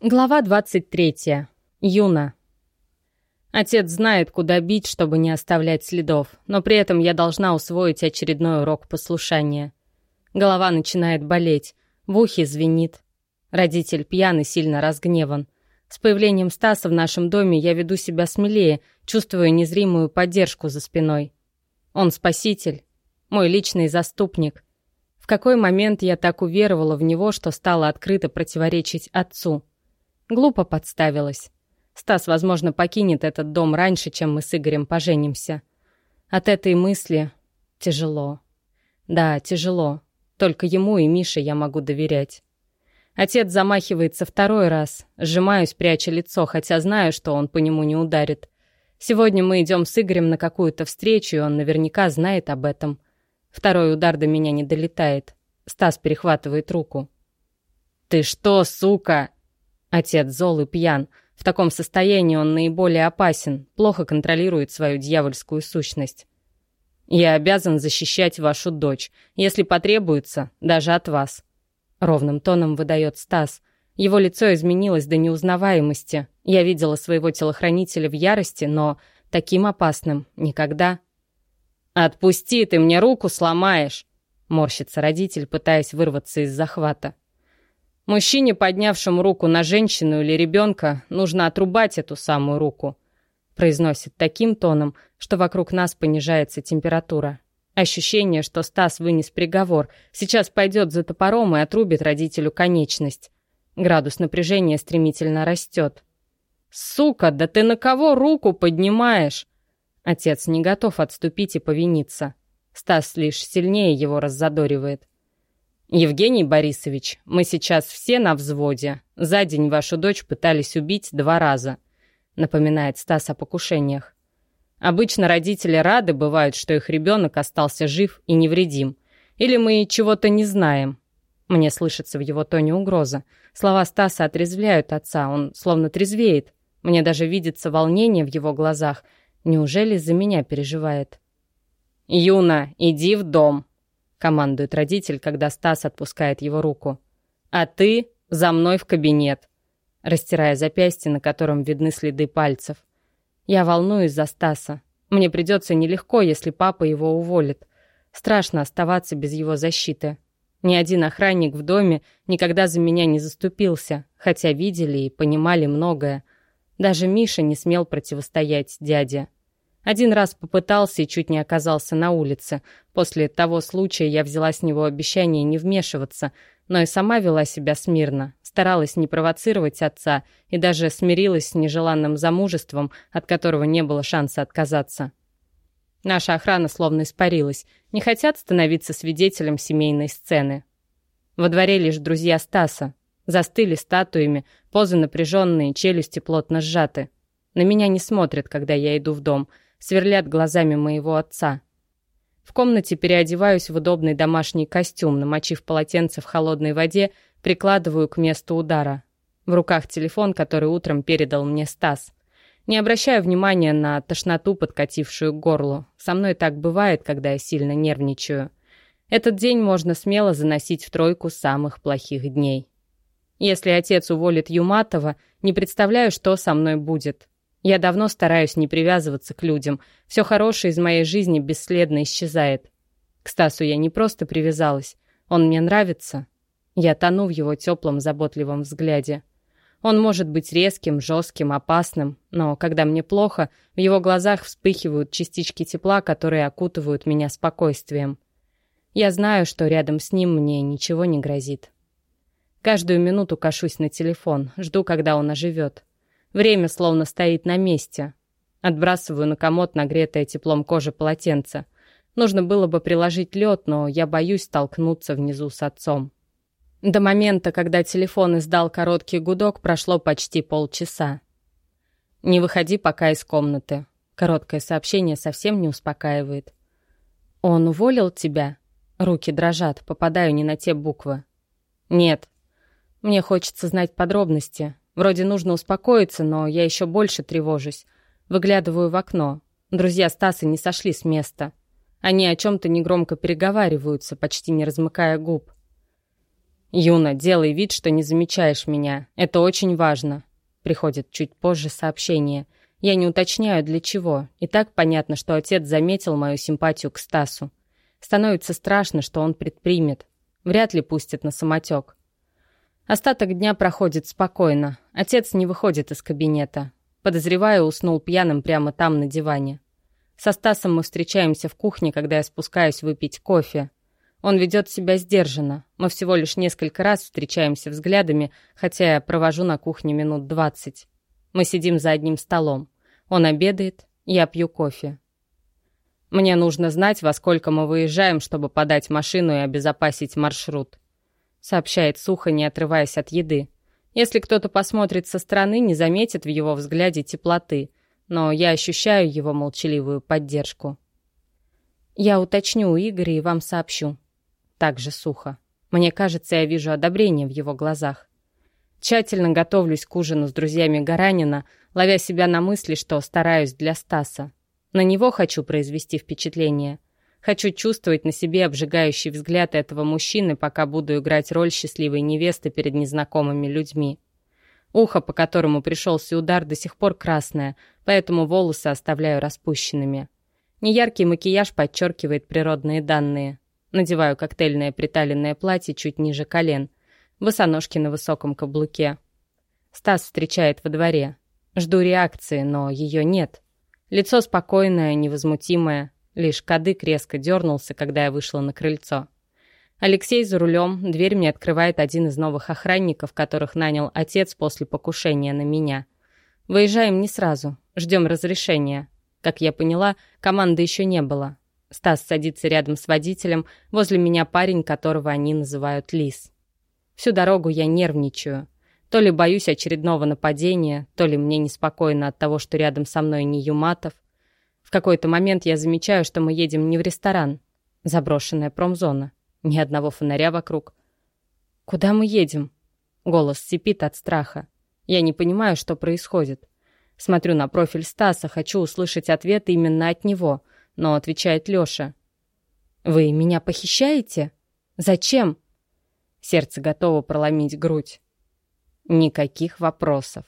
Глава 23. Юна. Отец знает, куда бить, чтобы не оставлять следов, но при этом я должна усвоить очередной урок послушания. Голова начинает болеть, в ухе звенит. Родитель пьян и сильно разгневан. С появлением Стаса в нашем доме я веду себя смелее, чувствуя незримую поддержку за спиной. Он спаситель, мой личный заступник. В какой момент я так уверовала в него, что стала открыто противоречить отцу? Глупо подставилась. Стас, возможно, покинет этот дом раньше, чем мы с Игорем поженимся. От этой мысли тяжело. Да, тяжело. Только ему и Мише я могу доверять. Отец замахивается второй раз. Сжимаюсь, пряча лицо, хотя знаю, что он по нему не ударит. Сегодня мы идем с Игорем на какую-то встречу, и он наверняка знает об этом. Второй удар до меня не долетает. Стас перехватывает руку. «Ты что, сука?» Отец зол и пьян. В таком состоянии он наиболее опасен, плохо контролирует свою дьявольскую сущность. «Я обязан защищать вашу дочь, если потребуется, даже от вас», — ровным тоном выдает Стас. Его лицо изменилось до неузнаваемости. Я видела своего телохранителя в ярости, но таким опасным никогда. «Отпусти, ты мне руку сломаешь!» — морщится родитель, пытаясь вырваться из захвата. Мужчине, поднявшему руку на женщину или ребенка, нужно отрубать эту самую руку. Произносит таким тоном, что вокруг нас понижается температура. Ощущение, что Стас вынес приговор, сейчас пойдет за топором и отрубит родителю конечность. Градус напряжения стремительно растет. «Сука, да ты на кого руку поднимаешь?» Отец не готов отступить и повиниться. Стас лишь сильнее его раззадоривает. «Евгений Борисович, мы сейчас все на взводе. За день вашу дочь пытались убить два раза», — напоминает Стас о покушениях. «Обычно родители рады бывают, что их ребенок остался жив и невредим. Или мы чего-то не знаем». Мне слышится в его тоне угроза. Слова Стаса отрезвляют отца, он словно трезвеет. Мне даже видится волнение в его глазах. Неужели за меня переживает? «Юна, иди в дом», — командует родитель, когда Стас отпускает его руку. «А ты за мной в кабинет», растирая запястье, на котором видны следы пальцев. Я волнуюсь за Стаса. Мне придется нелегко, если папа его уволит. Страшно оставаться без его защиты. Ни один охранник в доме никогда за меня не заступился, хотя видели и понимали многое. Даже Миша не смел противостоять дяде. Один раз попытался и чуть не оказался на улице. После того случая я взяла с него обещание не вмешиваться, но и сама вела себя смирно, старалась не провоцировать отца и даже смирилась с нежеланным замужеством, от которого не было шанса отказаться. Наша охрана словно испарилась, не хотят становиться свидетелем семейной сцены. Во дворе лишь друзья Стаса. Застыли статуями, позы напряженные, челюсти плотно сжаты. На меня не смотрят, когда я иду в дом — сверлят глазами моего отца. В комнате переодеваюсь в удобный домашний костюм, намочив полотенце в холодной воде, прикладываю к месту удара. В руках телефон, который утром передал мне Стас. Не обращаю внимания на тошноту, подкатившую к горлу. Со мной так бывает, когда я сильно нервничаю. Этот день можно смело заносить в тройку самых плохих дней. Если отец уволит Юматова, не представляю, что со мной будет. Я давно стараюсь не привязываться к людям. Все хорошее из моей жизни бесследно исчезает. К Стасу я не просто привязалась. Он мне нравится. Я тону в его теплом, заботливом взгляде. Он может быть резким, жестким, опасным, но когда мне плохо, в его глазах вспыхивают частички тепла, которые окутывают меня спокойствием. Я знаю, что рядом с ним мне ничего не грозит. Каждую минуту кашусь на телефон, жду, когда он оживет. Время словно стоит на месте. Отбрасываю на комод нагретое теплом кожи полотенце. Нужно было бы приложить лед, но я боюсь столкнуться внизу с отцом. До момента, когда телефон издал короткий гудок, прошло почти полчаса. «Не выходи пока из комнаты». Короткое сообщение совсем не успокаивает. «Он уволил тебя?» Руки дрожат, попадаю не на те буквы. «Нет. Мне хочется знать подробности. Вроде нужно успокоиться, но я еще больше тревожусь. Выглядываю в окно. Друзья Стаса не сошли с места. Они о чем-то негромко переговариваются, почти не размыкая губ. «Юна, делай вид, что не замечаешь меня. Это очень важно». Приходит чуть позже сообщение. Я не уточняю, для чего. И так понятно, что отец заметил мою симпатию к Стасу. Становится страшно, что он предпримет. Вряд ли пустит на самотек. Остаток дня проходит спокойно. Отец не выходит из кабинета. Подозреваю, уснул пьяным прямо там, на диване. Со Стасом мы встречаемся в кухне, когда я спускаюсь выпить кофе. Он ведет себя сдержанно. Мы всего лишь несколько раз встречаемся взглядами, хотя я провожу на кухне минут двадцать. Мы сидим за одним столом. Он обедает, я пью кофе. Мне нужно знать, во сколько мы выезжаем, чтобы подать машину и обезопасить маршрут. Сообщает сухо, не отрываясь от еды. Если кто-то посмотрит со стороны, не заметит в его взгляде теплоты, но я ощущаю его молчаливую поддержку. Я уточню у Игоря и вам сообщу так же сухо. Мне кажется, я вижу одобрение в его глазах. Тщательно готовлюсь к ужину с друзьями Гаранина, ловя себя на мысли, что стараюсь для Стаса. На него хочу произвести впечатление. Хочу чувствовать на себе обжигающий взгляд этого мужчины, пока буду играть роль счастливой невесты перед незнакомыми людьми. Ухо, по которому пришелся удар, до сих пор красное, поэтому волосы оставляю распущенными. Неяркий макияж подчеркивает природные данные. Надеваю коктейльное приталенное платье чуть ниже колен. Босоножки на высоком каблуке. Стас встречает во дворе. Жду реакции, но ее нет. Лицо спокойное, невозмутимое. Лишь кадык резко дернулся, когда я вышла на крыльцо. Алексей за рулем, дверь мне открывает один из новых охранников, которых нанял отец после покушения на меня. Выезжаем не сразу, ждем разрешения. Как я поняла, команды еще не было. Стас садится рядом с водителем, возле меня парень, которого они называют Лис. Всю дорогу я нервничаю. То ли боюсь очередного нападения, то ли мне неспокойно от того, что рядом со мной не Юматов. В какой-то момент я замечаю, что мы едем не в ресторан. Заброшенная промзона. Ни одного фонаря вокруг. «Куда мы едем?» Голос сипит от страха. Я не понимаю, что происходит. Смотрю на профиль Стаса, хочу услышать ответ именно от него — но отвечает Лёша. «Вы меня похищаете? Зачем?» Сердце готово проломить грудь. Никаких вопросов.